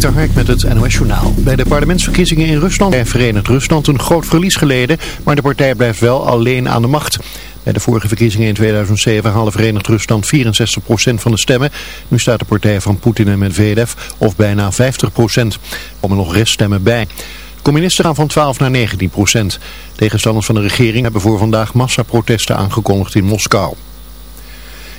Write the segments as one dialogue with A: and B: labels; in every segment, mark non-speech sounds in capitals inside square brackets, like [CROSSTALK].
A: Met het NOS. Bij de parlementsverkiezingen in Rusland heeft Verenigd Rusland een groot verlies geleden, maar de partij blijft wel alleen aan de macht. Bij de vorige verkiezingen in 2007 haalde Verenigd Rusland 64% van de stemmen. Nu staat de partij van Poetin en Medvedev of bijna 50%. Er komen nog reststemmen bij. Communisten gaan van 12 naar 19 procent. Tegenstanders van de regering hebben voor vandaag massaprotesten aangekondigd in Moskou.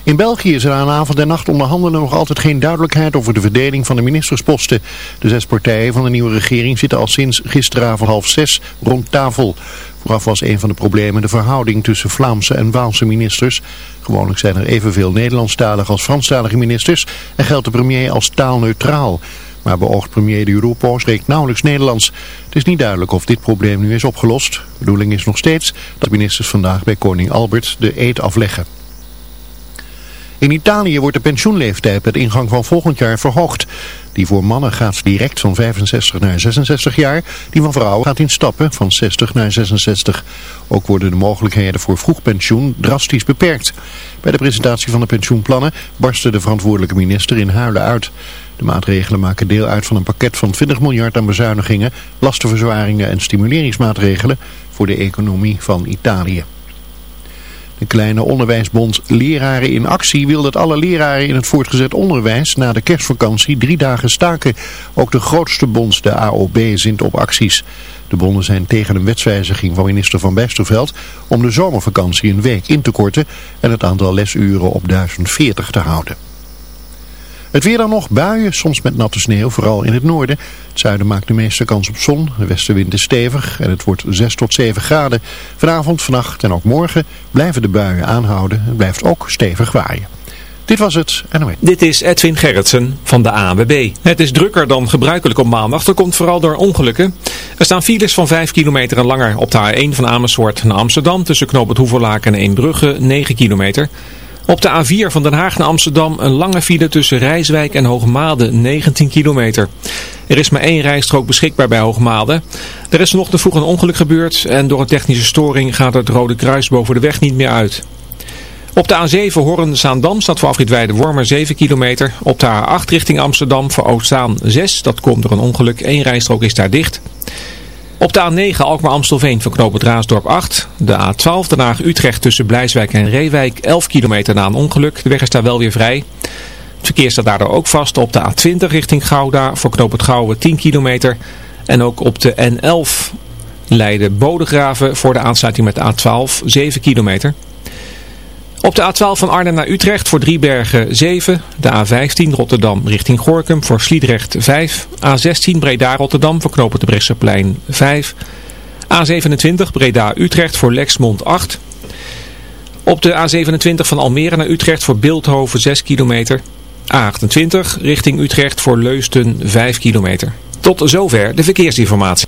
A: In België is er aan avond en nacht onderhandelen nog altijd geen duidelijkheid over de verdeling van de ministersposten. De zes partijen van de nieuwe regering zitten al sinds gisteravond half zes rond tafel. Vooraf was een van de problemen de verhouding tussen Vlaamse en Waalse ministers. Gewoonlijk zijn er evenveel Nederlandstalige als Franstalige ministers en geldt de premier als taalneutraal. Maar beoogd premier de Europo spreekt nauwelijks Nederlands. Het is niet duidelijk of dit probleem nu is opgelost. De bedoeling is nog steeds dat ministers vandaag bij koning Albert de eed afleggen. In Italië wordt de pensioenleeftijd met ingang van volgend jaar verhoogd. Die voor mannen gaat direct van 65 naar 66 jaar. Die van vrouwen gaat in stappen van 60 naar 66. Ook worden de mogelijkheden voor vroeg pensioen drastisch beperkt. Bij de presentatie van de pensioenplannen barstte de verantwoordelijke minister in huilen uit. De maatregelen maken deel uit van een pakket van 20 miljard aan bezuinigingen, lastenverzwaringen en stimuleringsmaatregelen voor de economie van Italië. De kleine onderwijsbond Leraren in Actie wil dat alle leraren in het voortgezet onderwijs na de kerstvakantie drie dagen staken. Ook de grootste bond, de AOB, zint op acties. De bonden zijn tegen een wetswijziging van minister Van Bijsterveld om de zomervakantie een week in te korten en het aantal lesuren op 1040 te houden. Het weer dan nog, buien, soms met natte sneeuw, vooral in het noorden. Het zuiden maakt de meeste kans op zon, de westenwind is stevig en het wordt 6 tot 7 graden. Vanavond, vannacht en ook morgen blijven de buien aanhouden. Het blijft ook stevig waaien. Dit was het NOE.
B: Dit is Edwin Gerritsen van de ANWB. Het is drukker dan gebruikelijk op maandag. Dat komt vooral door ongelukken. Er staan files van 5 kilometer en langer op de A1 van Amersfoort naar Amsterdam. Tussen Knoop het Hoeverlaken en Eembrugge 9 kilometer. Op de A4 van Den Haag naar Amsterdam een lange file tussen Rijswijk en Hoogmade, 19 kilometer. Er is maar één rijstrook beschikbaar bij Hoogmade. Er is nog te vroeg een ongeluk gebeurd en door een technische storing gaat het Rode Kruis boven de weg niet meer uit. Op de A7 Horren-Zaandam staat voor afrit Wormer 7 kilometer. Op de A8 richting Amsterdam voor Oostzaan 6. Dat komt door een ongeluk. Eén rijstrook is daar dicht. Op de A9 Alkmaar-Amstelveen het Raasdorp 8. De A12 Den Haag-Utrecht tussen Blijswijk en Reewijk 11 kilometer na een ongeluk. De weg is daar wel weer vrij. Het verkeer staat daardoor ook vast op de A20 richting Gouda voor Gouwen 10 kilometer. En ook op de N11 Leiden-Bodegraven voor de aansluiting met de A12 7 kilometer. Op de A12 van Arnhem naar Utrecht voor Driebergen 7. De A15 Rotterdam richting Gorkum voor Sliedrecht 5. A16 Breda-Rotterdam voor Knopen de Bresseplein 5. A27 Breda-Utrecht voor Lexmond 8. Op de A27 van Almere naar Utrecht voor Beeldhoven 6 kilometer. A28 richting Utrecht voor Leusden 5 kilometer. Tot zover de verkeersinformatie.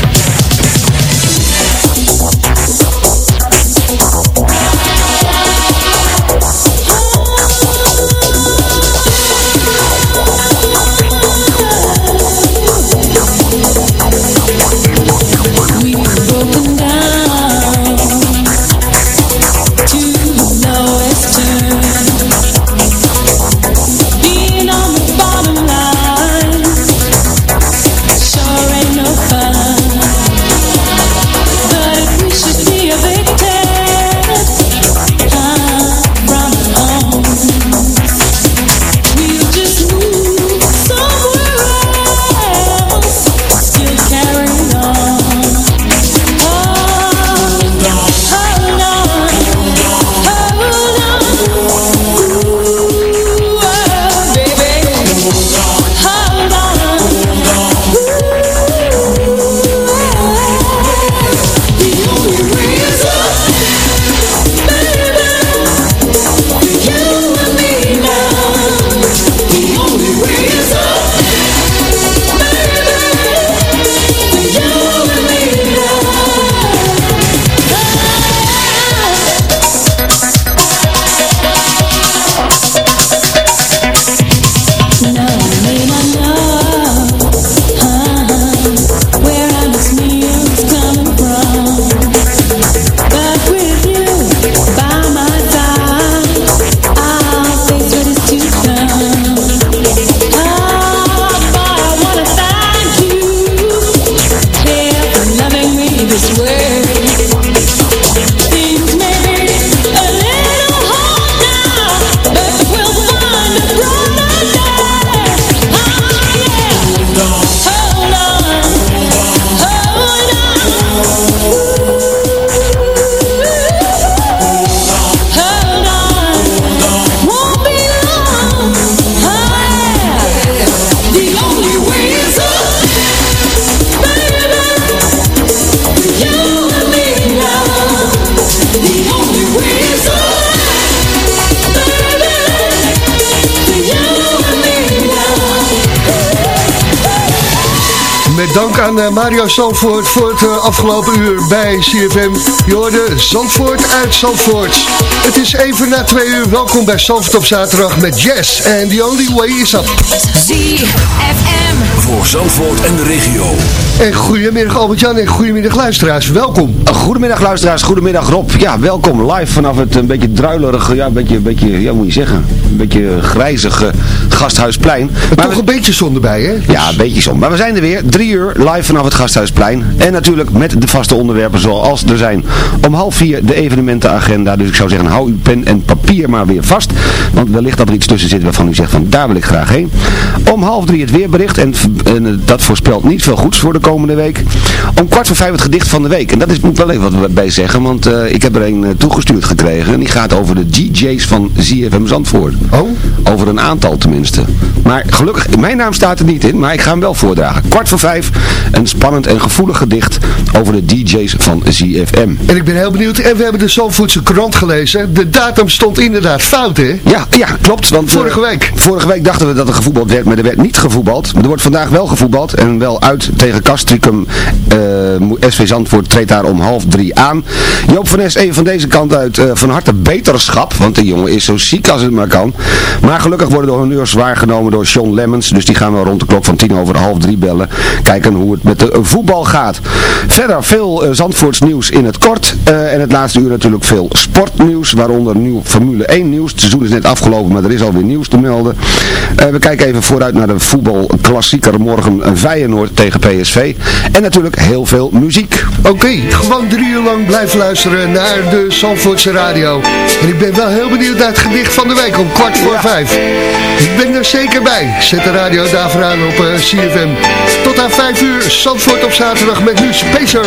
C: Aan eh, Mario Zandvoort voor het eh, afgelopen uur bij CFM. Je hoorde Zandvoort uit Zandvoort. Het is even na twee uur. Welkom bij Zandvoort op zaterdag met Jess. En the only way is up.
D: ZFM.
E: Voor Zandvoort en de regio.
C: En goedemiddag Albert-Jan en goedemiddag luisteraars. Welkom.
F: Goedemiddag luisteraars, goedemiddag Rob. Ja, welkom live vanaf het een beetje druilerige, ja, een beetje, een beetje, ja, moet je zeggen, een beetje grijzige Gasthuisplein.
C: Maar toch een beetje zon erbij, hè?
F: Ja, een beetje zon. Maar we zijn er weer, drie uur live vanaf het Gasthuisplein. En natuurlijk met de vaste onderwerpen zoals er zijn. Om half vier de evenementenagenda. Dus ik zou zeggen, hou uw pen en papier maar weer vast. Want wellicht dat er iets tussen zit waarvan u zegt van daar wil ik graag heen. Om half drie het weerbericht. En, en eh, dat voorspelt niet veel goeds voor de komende week. Om kwart voor vijf het gedicht van de week. En dat is, moet wel even wat bij zeggen. Want eh, ik heb er een eh, toegestuurd gekregen. En die gaat over de DJ's van ZFM Zandvoort.
C: Oh?
F: Over een aantal tenminste. Maar gelukkig, mijn naam staat er niet in. Maar ik ga hem wel voordragen. Kwart voor vijf. Een spannend en gevoelig gedicht over de DJ's van ZFM.
C: En ik ben heel benieuwd. En we hebben de Zandvoortse krant gelezen. De datum stond inderdaad fout, hè?
F: Ja, ja klopt. Want,
C: Vorige
F: eh,
C: week.
F: Vorige week dachten we dat er gevoetbald werd, maar er werd niet gevoetbald. Er wordt vandaag wel gevoetbald en wel uit tegen Castricum. eh, SV Zandvoort treedt daar om half drie aan. Joop van Es even van deze kant uit eh, van harte beterschap, want de jongen is zo ziek als het maar kan. Maar gelukkig worden de honneurs waargenomen door Sean Lemmens, dus die gaan we rond de klok van tien over half drie bellen. Kijken hoe het met de voetbal gaat. Verder veel eh, Zandvoorts nieuws in het kort. en het laatste uur natuurlijk veel sportnieuws, waaronder nieuw Formule 1 nieuws. Het seizoen is net afgelopen, maar er is alweer nieuws te melden. We kijken even vooruit naar de voetbalklassieker morgen Feyenoord tegen PSV. En natuurlijk heel veel muziek.
C: Oké, gewoon drie uur lang blijven luisteren naar de Zandvoortse radio. En ik ben wel heel benieuwd naar het gedicht van de week om kwart voor vijf. Ik ben er zeker bij. Zet de radio daarvoor aan op eh, CFM. Tot aan vijf uur, Zandvoort op zaterdag met nu Spacer.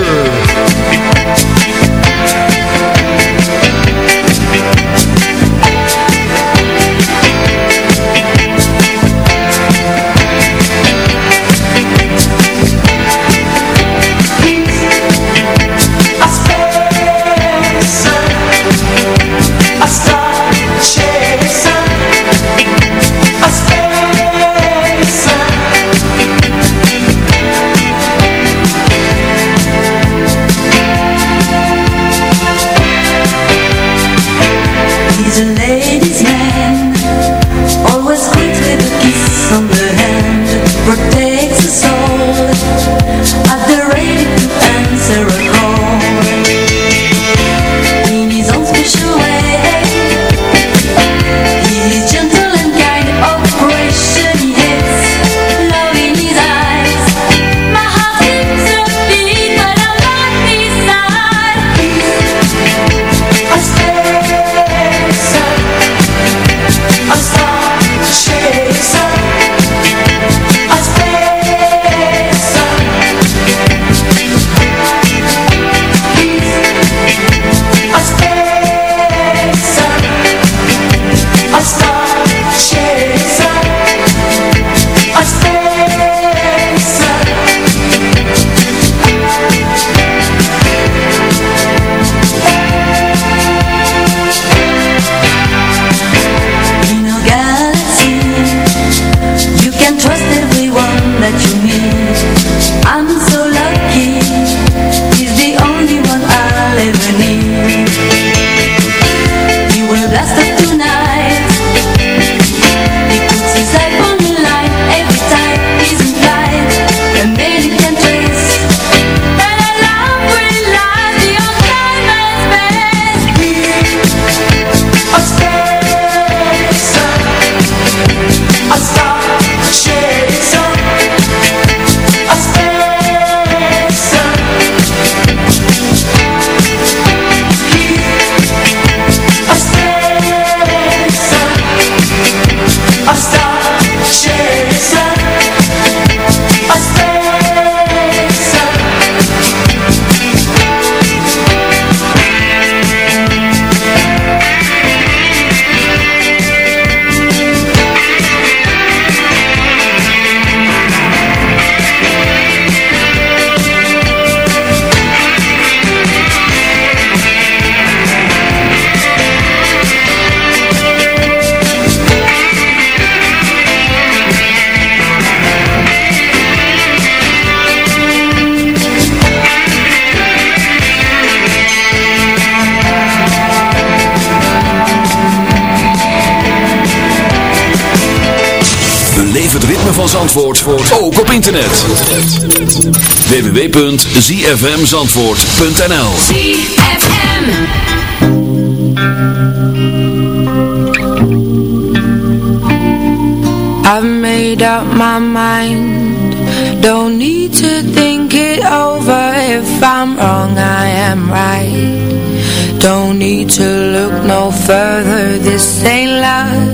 G: Zandvoort, ook op internet. www.zfmzandvoort.nl
D: ZFM.
H: I've made up my mind. Don't need to think it over. If I'm wrong, I am right. Don't need to look no further. This ain't last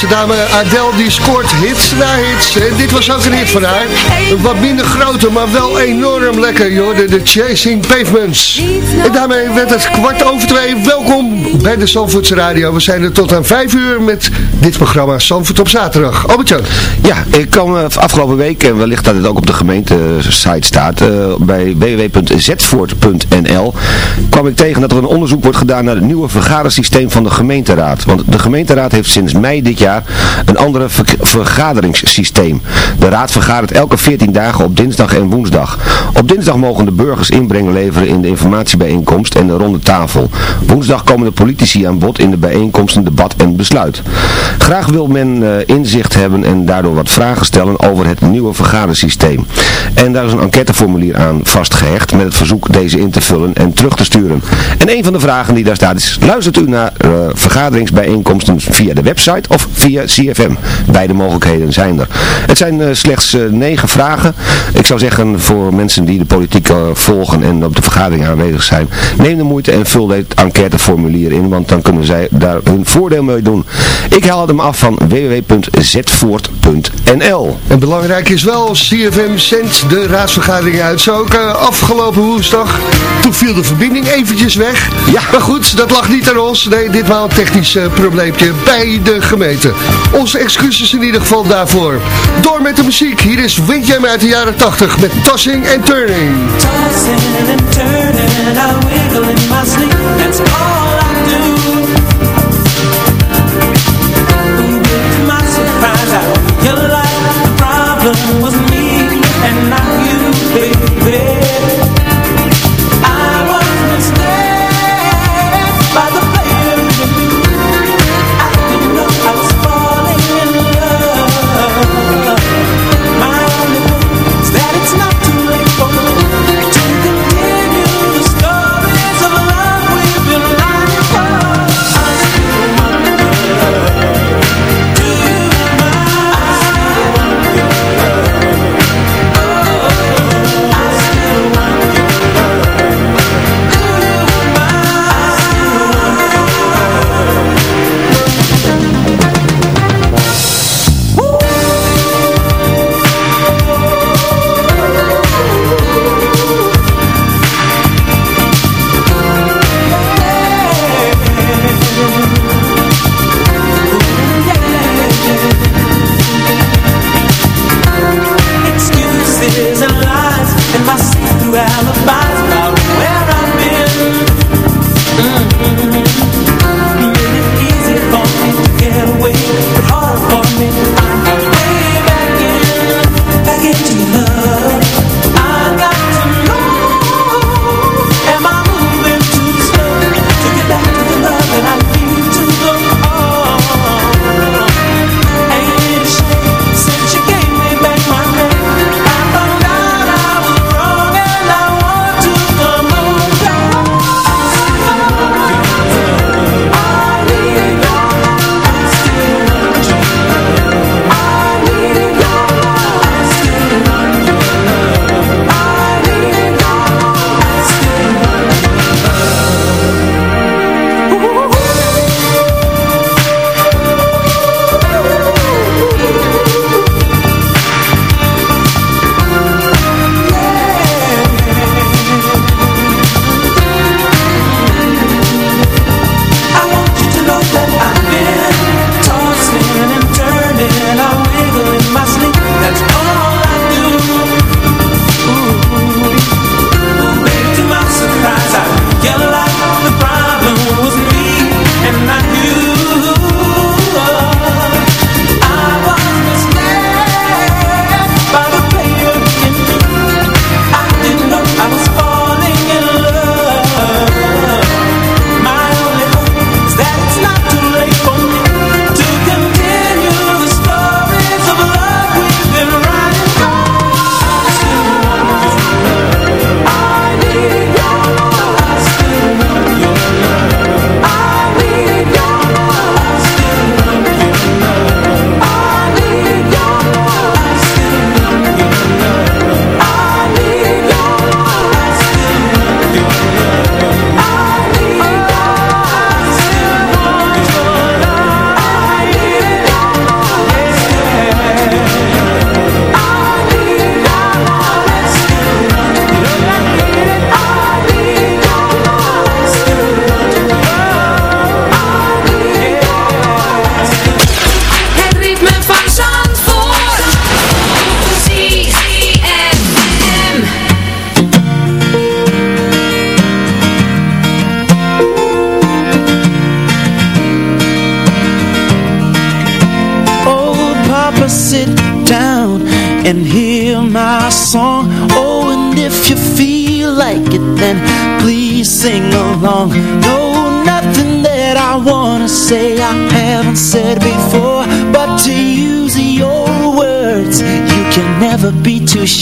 C: Deze dame Adele die scoort hits na hits. En dit was ook een hit van haar. Wat minder grote, maar wel enorm lekker. Hoorde de Chasing Pavements. En daarmee werd het kwart over twee. Welkom bij de Zandvoortse Radio. We zijn er tot aan vijf uur met dit programma Zandvoort op zaterdag. Albert-Jan.
F: Ja, ik kwam eh, afgelopen week, en wellicht dat het ook op de gemeentesite staat, eh, bij www.zetvoort.nl kwam ik tegen dat er een onderzoek wordt gedaan naar het nieuwe vergadersysteem van de gemeenteraad. Want de gemeenteraad heeft sinds mei dit jaar een andere ver- vergaderingssysteem. De raad vergadert elke 14 dagen op dinsdag en woensdag. Op dinsdag mogen de burgers inbreng leveren in de informatiebijeenkomst en de ronde tafel. Woensdag komen de politici aan bod in de bijeenkomsten, debat en besluit. Graag wil men eh, inzicht hebben en daardoor wat vragen stellen over het nieuwe vergadersysteem. En daar is een enquêteformulier aan vastgehecht met het verzoek deze in te vullen en terug te sturen. En een van de vragen die daar staat is, luistert u naar eh, vergaderingsbijeenkomsten via de website of via CFM? Beide mogelijkheden zijn er. Het zijn eh, slechts negen vragen. Ik zou zeggen voor mensen die de politiek volgen en op de vergadering aanwezig zijn, neem de moeite en vul dit enquêteformulier in, want dan kunnen zij daar hun voordeel mee doen. Ik haal hem af van www.zetvoort.nl
C: En belangrijk is wel, CFM zendt de raadsvergadering uit. Zo ook eh, afgelopen woensdag, toen viel de verbinding eventjes weg.
F: Ja.
C: Maar goed, dat lag niet aan ons. Nee, dit was een technisch eh, probleempje bij de gemeente. Onze excuses in ieder geval daarvoor. Door met de muziek. Hier is Windjam uit de jaren 80 met Tossing
I: and Turning. Tossing and turning, I wiggle in my sleep.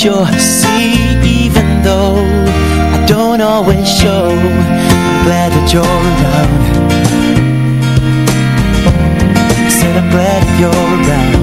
I: sure see Even though I don't always show. I'm glad that you're around. Said I'm glad
J: that you're
K: around.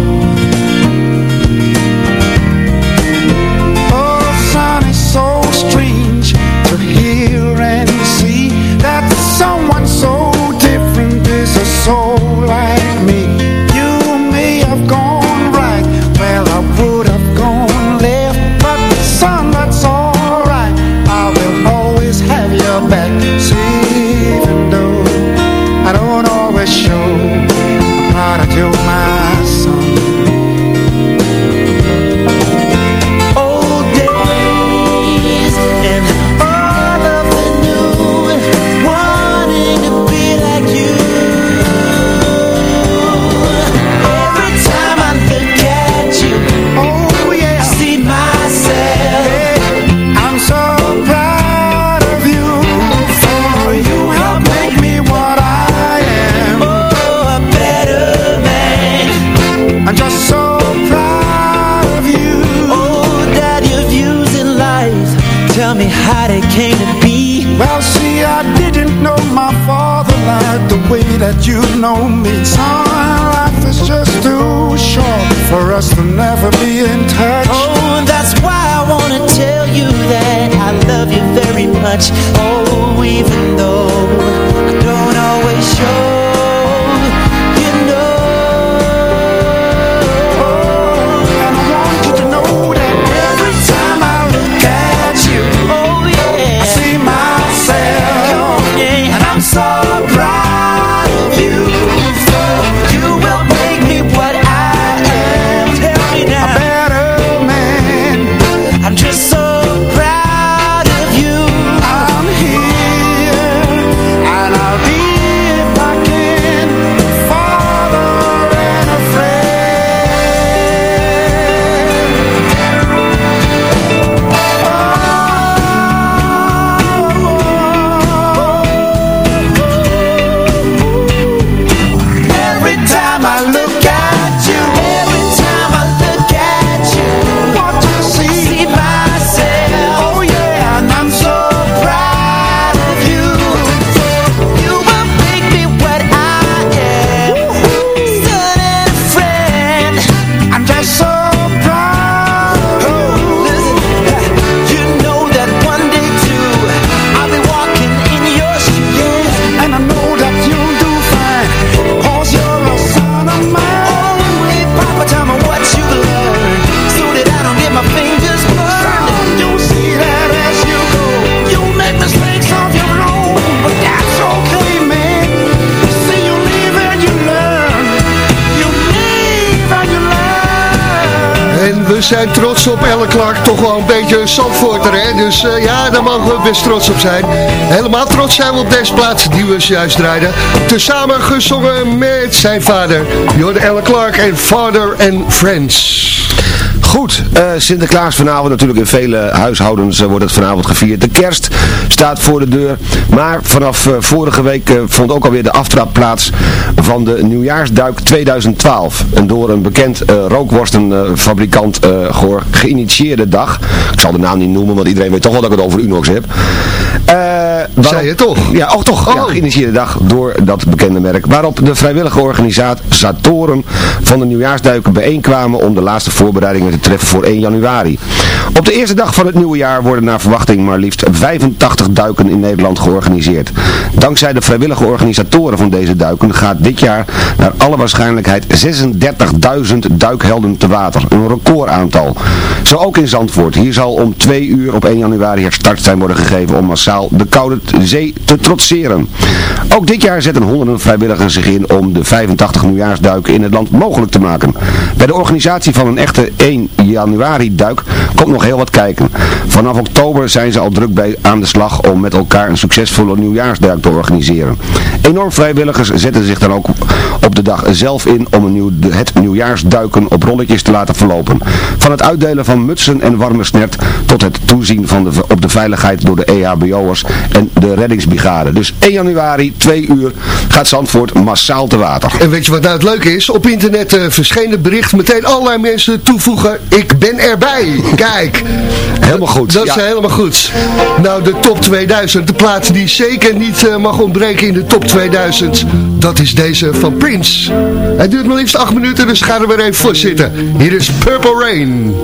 K: Zijn trots op Elle Clark, toch wel een beetje een Zandvoorter, hè? Dus eh, ja, daar mogen we best trots op zijn. Helemaal trots zijn we op deze plaats die we juist draaiden. Tezamen gezongen met zijn vader. Jorde Elle Clark en Father and Friends.
F: Goed, eh, Sinterklaas vanavond natuurlijk in vele huishoudens eh, wordt het vanavond gevierd. De kerst staat voor de deur. Maar vanaf eh, vorige week vond ook alweer de aftrap plaats van de nieuwjaarsduik 2012. Een door een bekend rookworstenfabrikant geïnitieerde dag. Ik zal de naam niet noemen, want iedereen weet toch wel dat ik het over Unox heb. Eh, waarop-
K: Zei je toch?
F: Ja, oh toch. Ja,
K: Oh.
F: geïnitieerde dag door dat bekende merk. Waarop de vrijwillige organisatoren van de nieuwjaarsduiken bijeenkwamen om de laatste voorbereidingen te treffen voor 1 januari. Op de eerste dag van het nieuwe jaar worden naar verwachting maar liefst 85 duiken in Nederland georganiseerd. Dankzij de vrijwillige organisatoren van deze duiken gaat dit jaar naar alle waarschijnlijkheid 36.000 duikhelden te water. Een recordaantal. Zo ook in Zandvoort. Hier zal om 2 uur op 1 januari het startsein worden gegeven om massaal de koude zee te trotseren. Ook dit jaar zetten honderden vrijwilligers zich in om de 85 nieuwjaarsduiken in het land mogelijk te maken. Bij de organisatie van een echte 1 januari duik komt nog heel wat kijken. Vanaf oktober zijn ze al druk bij aan de slag om met elkaar een succesvolle nieuwjaarsduik te organiseren. Enorm vrijwilligers zetten zich dan ook op de dag zelf in om het nieuwjaarsduiken op rolletjes te laten verlopen. Van het uitdelen van mutsen en warme snert tot het toezien van de, op de veiligheid door de E En de reddingsbrigade. Dus 1 januari, 2 uur, gaat Zandvoort massaal te water.
K: En weet je wat nou het leuke is? Op internet eh verscheen bericht meteen allerlei mensen toevoegen. Ik ben erbij. Kijk.
F: Helemaal goed.
K: Dat is helemaal goed. Nou, de top 2000. De plaats die zeker niet mag ontbreken in de top 2000. Dat is deze van Prince. Het duurt maar liefst 8 minuten, dus ga er weer even voor zitten. Hier is Purple Rain.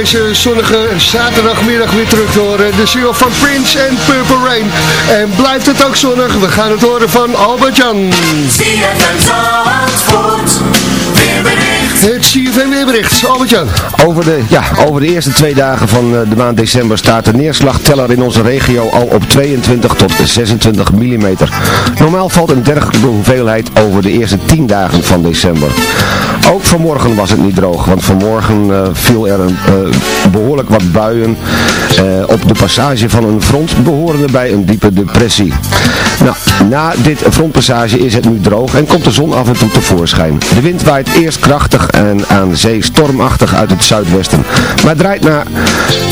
C: Deze zonnige zaterdagmiddag weer terug te horen. De single van Prince en Purple Rain. En blijft het ook zonnig? We gaan het horen van Albert Jan. Het CFM weerbericht, Albert Jan.
F: Over de, ja, over de eerste twee dagen van eh, de maand december staat de neerslagteller in onze regio al op 22 tot 26 mm. Normaal valt een dergelijke hoeveelheid over de eerste 10 dagen van december. Ook vanmorgen was het niet droog, want vanmorgen uh, viel er een, uh, behoorlijk wat buien op de passage van een front behorende bij een diepe depressie. Nou, na dit frontpassage is het nu droog en komt de zon af en toe tevoorschijn. De wind waait eerst krachtig en aan zee stormachtig uit het zuidwesten. Maar draait na,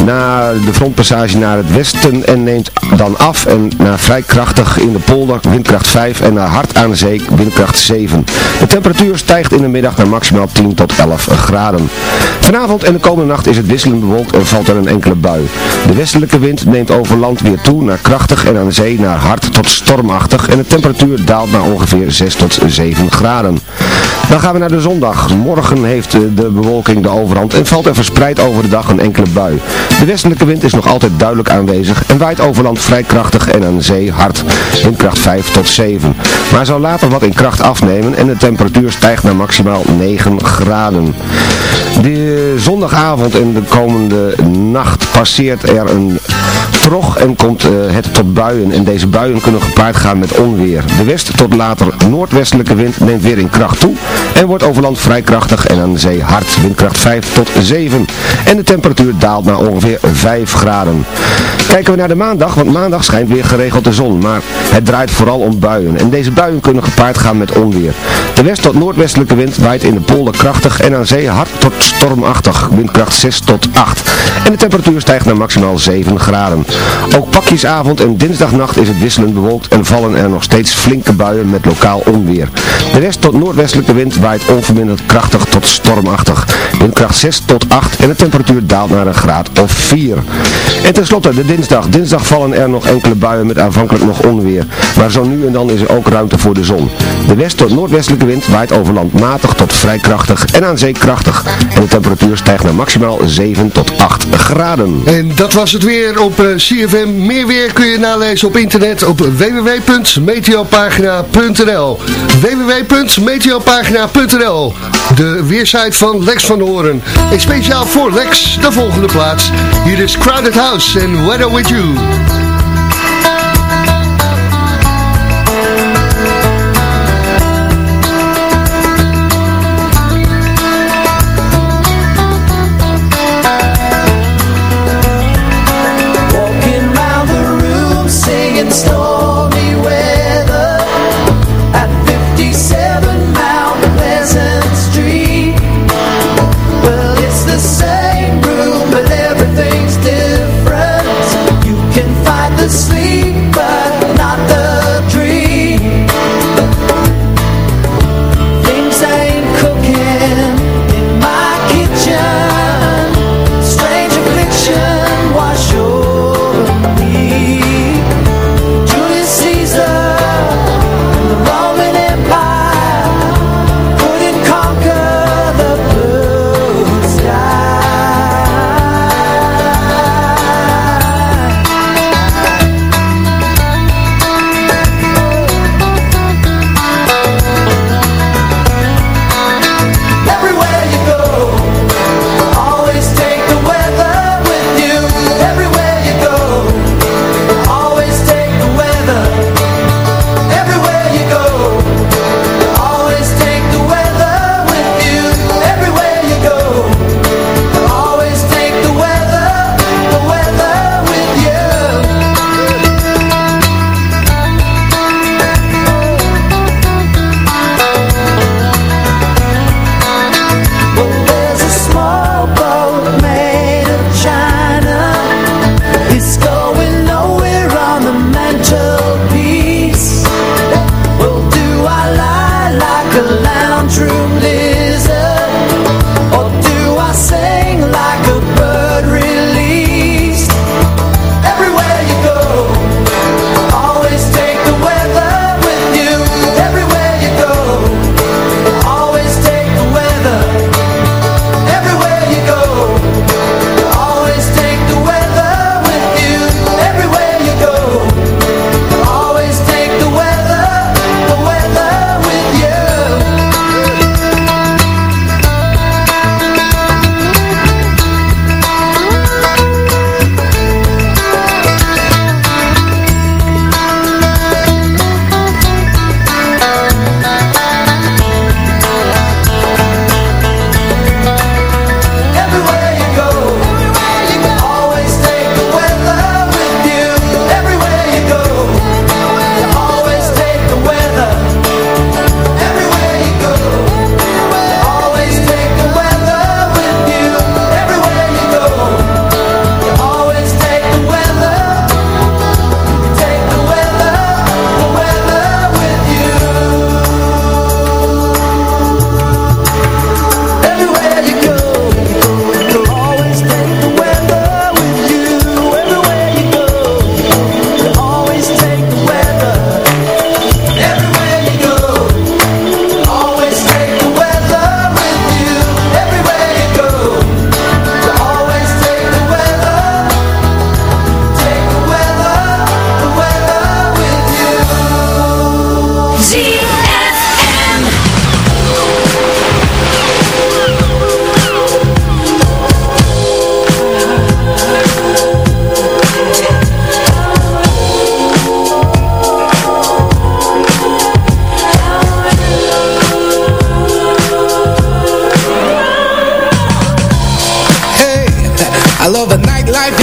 F: na de frontpassage naar het westen en neemt dan af en naar vrij krachtig in de polder windkracht 5 en naar hard aan zee windkracht 7. De temperatuur stijgt in de middag naar maximaal 10 tot 11 graden. Vanavond en de komende nacht is het wisselend bewolkt en valt er een enkele bui. De westelijke wind neemt over land weer toe naar krachtig en aan zee naar hard tot stormachtig en de temperatuur daalt naar ongeveer 6 tot 7 graden. Dan gaan we naar de zondag. Morgen heeft de bewolking de overhand en valt er verspreid over de dag een enkele bui. De westelijke wind is nog altijd duidelijk aanwezig en waait over land vrij krachtig en aan zee hard. Windkracht 5 tot 7. Maar zal later wat in kracht afnemen en de temperatuur stijgt naar maximaal 9 graden. De zondagavond en de komende nacht passeert er een trog en komt uh, het tot buien. En deze buien kunnen gepaard gaan met onweer. De west tot later noordwestelijke wind neemt weer in kracht toe en wordt over land vrij krachtig en aan zee hard. Windkracht 5 tot 7. En de temperatuur daalt naar ongeveer 5 graden. Kijken we naar de maandag, want maandag schijnt weer geregeld de zon. Maar het draait vooral om buien. En deze buien kunnen gepaard gaan met onweer. De west tot noordwestelijke wind waait in de polder krachtig en aan zee hard tot stormachtig. Windkracht 6 tot 8. En de temperatuur stijgt naar maximaal 7 graden. Ook pakjesavond en dinsdagnacht is het wisselend bewolkt en vallen er nog steeds flinke buien met lokaal onweer. De west tot noordwestelijke wind waait onverminderd krachtig tot stormachtig. Windkracht 6 tot 8 en de temperatuur daalt naar een graad of 4. En tenslotte de dinsdag. Dinsdag vallen er nog enkele buien met aanvankelijk nog onweer. Maar zo nu en dan is er ook ruimte voor de zon. De west tot noordwestelijke wind waait over land matig tot vrij krachtig en aan zee krachtig. En de temperatuur stijgt naar maximaal 7 tot 8 graden.
C: En dat was het weer op uh, CFM. Meer weer kun je nalezen op internet op www.meteopagina.nl De weersite van Lex van Horen. En speciaal voor Lex de volgende plaats. Hier is Crowded House en Weather With You.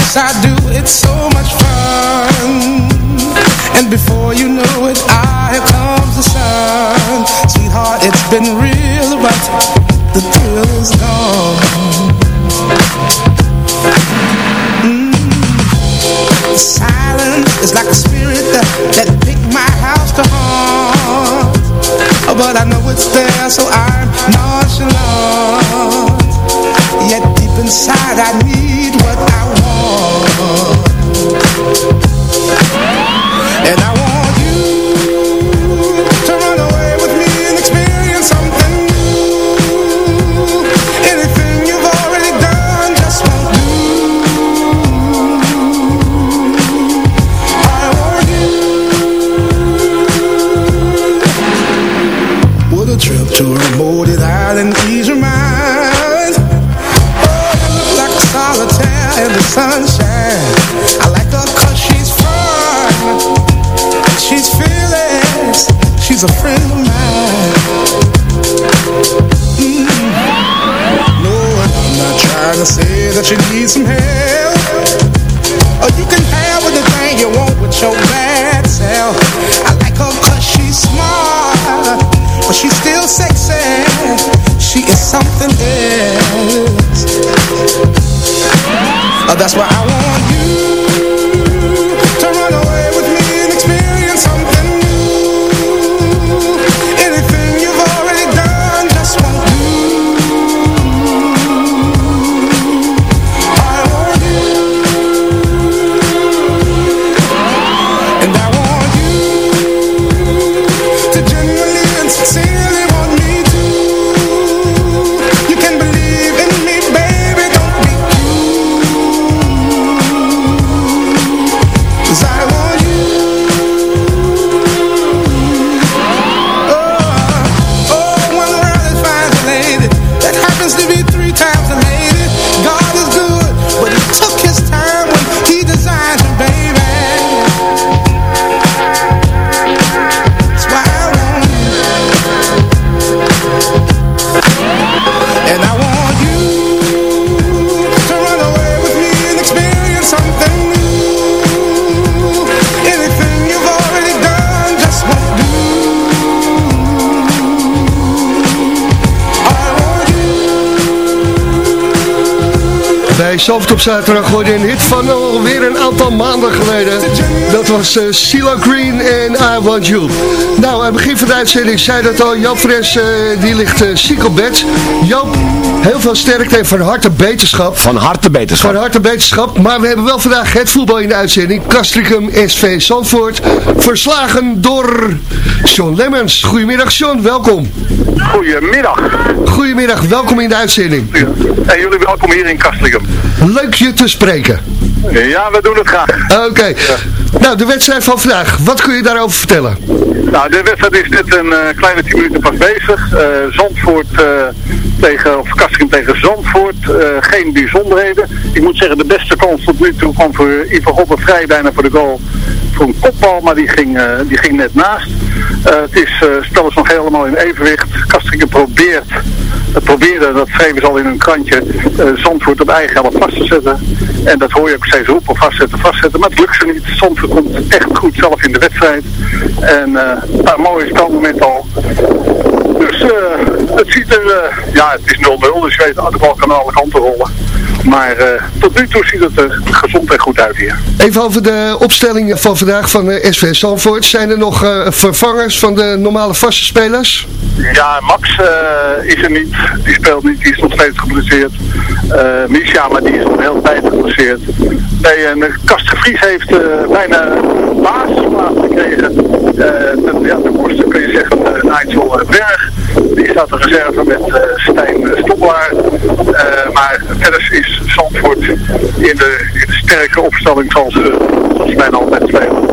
I: yes I do, it's so much fun. And
J: before you know it, I here comes the sun. Sweetheart, it's been real, but the thrill is gone. Mm. Silence is like a spirit that, that picked my house to haunt. Oh, but I know it's there, so I'm not nonchalant. Yet deep inside I need what That's why I
C: Zalvert op zaterdag hoorde een hit van alweer een aantal maanden geleden. Dat was uh, CeeLo Green en I Want You. Nou, aan het begin van de uitzending zei dat al. Joop Fres, eh, die ligt uh, ziek op bed. Joop, heel veel sterkte en van harte beterschap.
F: Van harte beterschap.
C: Van harte beterschap. Maar we hebben wel vandaag het voetbal in de uitzending. Castricum SV Zandvoort. Verslagen door John Lemmens. Goedemiddag John, welkom.
L: Goedemiddag.
C: Goedemiddag, welkom in de uitzending.
L: En jullie welkom hier in Castricum.
C: Leuk je te spreken.
L: Ja, we doen het graag.
C: Oké. Nou, de wedstrijd van vandaag. Wat kun je daarover vertellen?
L: Nou, de wedstrijd is net een eh, kleine 10 minuten pas bezig. Eh, Zandvoort eh, tegen, of Castricum tegen Zandvoort. Geen bijzonderheden. Ik moet zeggen, de beste kans tot nu toe kwam voor Ivan Robben vrij bijna voor de goal. Voor een kopbal, maar die ging, die ging net naast. Het is, spel is nog helemaal in evenwicht. Castricum probeert, het probeerde, dat ze al in een krantje, eh, Zandvoort op eigen helft vast te zetten. En dat hoor je ook steeds roepen, vastzetten, vastzetten. Maar het lukt ze niet. Zandvoort komt echt goed zelf in de wedstrijd. En eh, een paar mooie spelmomenten al. Dus eh, het ziet er, ja het is 0-0, dus je weet, de bal kan alle kanten rollen. Maar eh, tot nu toe ziet het er gezond en goed uit hier.
C: Even over de opstelling van vandaag van de SV Zandvoort. Zijn er nog eh, vervangers van de normale vaste spelers?
L: Ja, Max eh, is er niet. Die speelt niet. Die is nog steeds geblesseerd. Eh Misha, maar die is nog heel tijd geblesseerd. Nee, en uh, Kast Vries heeft eh, bijna basisplaats gekregen. Eh ten, ja, ten koste kun je zeggen uh, Nigel Berg. Die staat de reserve met eh, Stijn uh, Stoppelaar. Eh, maar verder is Zandvoort in de, in de sterke opstelling zoals, uh, zoals altijd spelen.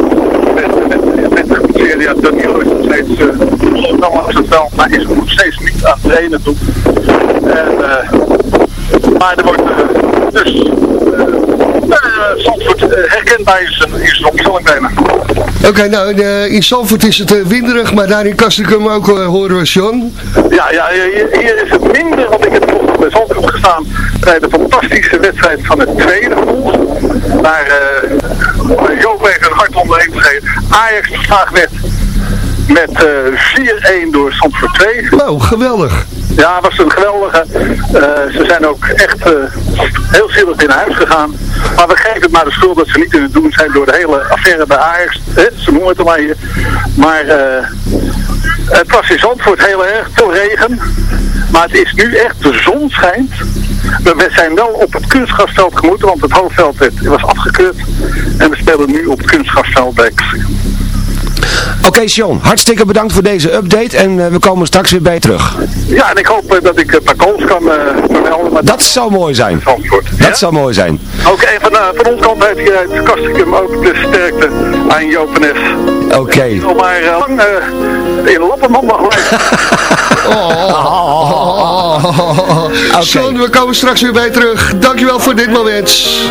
L: Met, met, met de ja, Danilo is nog steeds uh, langs het veld, maar is nog steeds niet aan het trainen toe. En, uh, maar er wordt uh, dus uh, Zandvoort uh, herkenbaar is een, is opstelling bijna.
C: Oké, okay, nou in, in Zandvoort is het winderig, maar daar in Kastrikum ook horen we John.
L: Ja, ja hier, is het minder, want ik heb nog bij Zandvoort gestaan bij de fantastische wedstrijd van het tweede groep. Waar uh, Joop heeft een hard onderheen gegeven. Ajax vandaag werd met eh 4-1 door Zandvoort 2.
C: Nou, geweldig.
L: Ja, was een geweldige. Eh, ze zijn ook echt eh, heel zielig in huis gegaan. Maar we geven het maar de schuld dat ze niet in het doen zijn door de hele affaire bij Ajax. Ze noemen het maar hier. Maar eh, het was in Zandvoort heel erg, veel regen. Maar het is nu echt, de zon schijnt. We we zijn wel op het kunstgrasveld gemoeten, want het hoofdveld werd, was afgekeurd. En we spelen nu op het kunstgrasveld bij
F: Oké, Sean, hartstikke bedankt voor deze update en eh, we komen straks weer bij je terug.
L: Ja, en ik hoop eh, dat ik een paar goals kan eh, vermelden. Maar
F: Dat zou mooi zijn. Dat zou mooi zijn.
L: Ook en van, eh, van ons kant uit hier uit Kastrikum ook de sterkte aan Joop en F.
F: Oké.
L: Nog maar eh, lang eh, in Lapperman mag blijven. [LAUGHS]
C: Oh. Sean, we komen straks weer bij je terug. Dankjewel voor dit moment.
M: Lights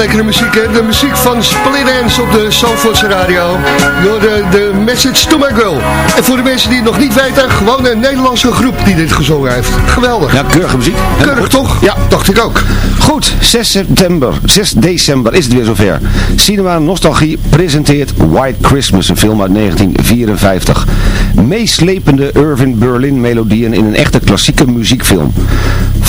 N: Lekkere muziek, hè? De muziek van Split Ends op de Zandvoortse radio. Door de, de Message to My Girl. En voor de mensen die het nog niet weten, gewoon een Nederlandse groep die dit gezongen heeft. Geweldig.
F: Ja, keurige muziek.
N: Keurig toch? Ja, dacht ik ook.
F: Goed, 6 september, 6 december is het weer zover. Cinema Nostalgie presenteert White Christmas, een film uit 1954. Meeslepende Irving Berlin melodieën in een echte klassieke muziekfilm.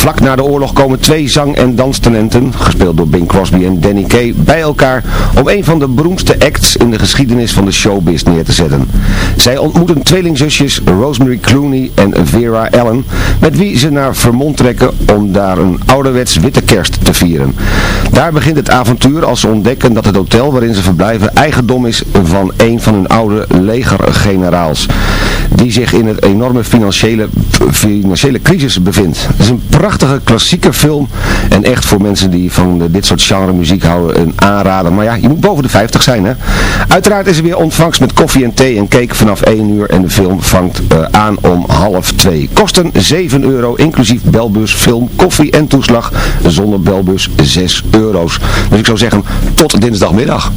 F: Vlak na de oorlog komen twee zang- en danstalenten, gespeeld door Bing Crosby en Danny Kaye, bij elkaar om een van de beroemdste acts in de geschiedenis van de showbiz neer te zetten. Zij ontmoeten tweelingzusjes Rosemary Clooney en Vera Allen, met wie ze naar Vermont trekken om daar een ouderwets witte kerst te vieren. Daar begint het avontuur als ze ontdekken dat het hotel waarin ze verblijven eigendom is van een van hun oude legergeneraals, die zich in een enorme financiële, financiële crisis bevindt. Het is een prachtige klassieke film en echt voor mensen die van de, dit soort genre muziek houden een aanrader. Maar ja, je moet boven de 50 zijn hè. Uiteraard is er weer ontvangst met koffie en thee en cake vanaf 1 uur en de film vangt eh, aan om half 2. Kosten 7 euro inclusief belbus, film, koffie en toeslag. Zonder belbus 6 euro's. Dus ik zou zeggen tot dinsdagmiddag.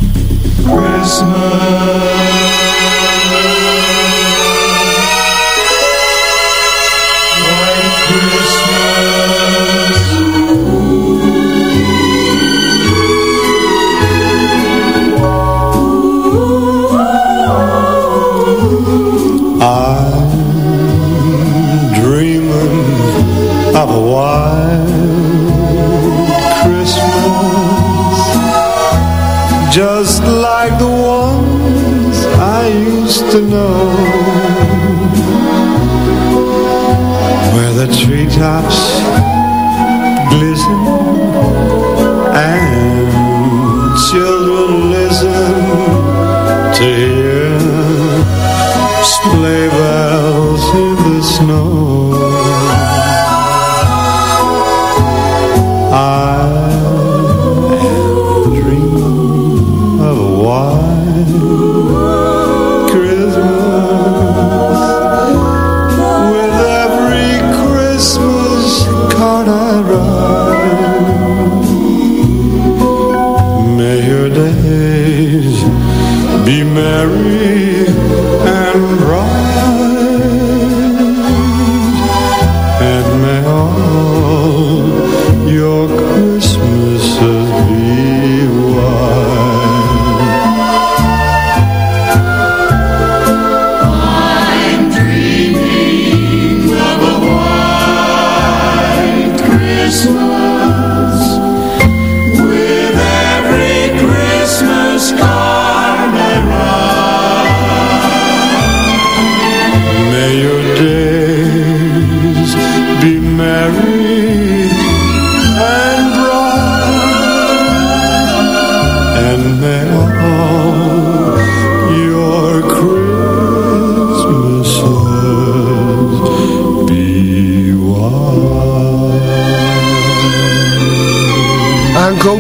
M: Just like the ones I used to know. Where the treetops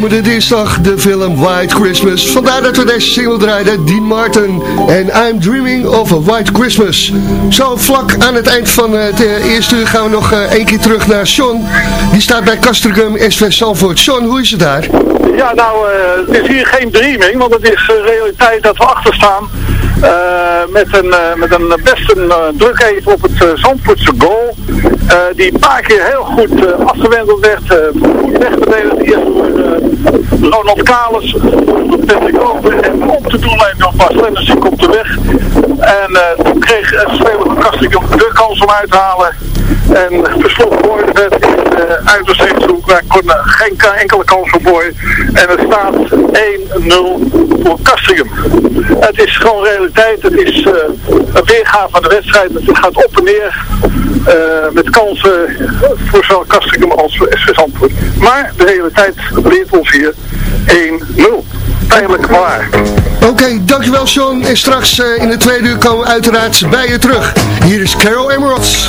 D: Aankomende dinsdag de film White Christmas. Vandaar dat we deze single draaiden, Dean Martin en I'm Dreaming of a White Christmas. Zo vlak aan het eind van het eh, eerste uur gaan we nog eh, één keer terug naar Sean. Die staat bij Castricum SV Salford. Sean, hoe is het daar?
L: Ja, nou, eh, het is hier geen dreaming, want het is realiteit dat we achter staan. met, een, met een best een eh, druk even op het uh, Zandvoortse goal. die een paar keer heel goed afgewendeld werd. goed eh, Ronald Kalis. Patrick. En op de doellijn door Bas Lemmers. Die komt er weg. En eh, toen kreeg speler van de kans om uit te halen. En versloeg Boy werd in de uiterste rechtshoek. Daar kon geen enkele kans voor Boy. En het staat 1-0 voor Castrium. Het is gewoon realiteit. Het is eh, een weergave van de wedstrijd. Het gaat op en neer. Eh, met kansen voor zowel Castrium als voor SV Zandvoort. Maar de realiteit leert ons hier 1-0. Pijnlijk maar waar.
D: Oké, dankjewel Sean. En straks eh, in de tweede uur komen we uiteraard bij je terug. Hier is Carol Emeralds.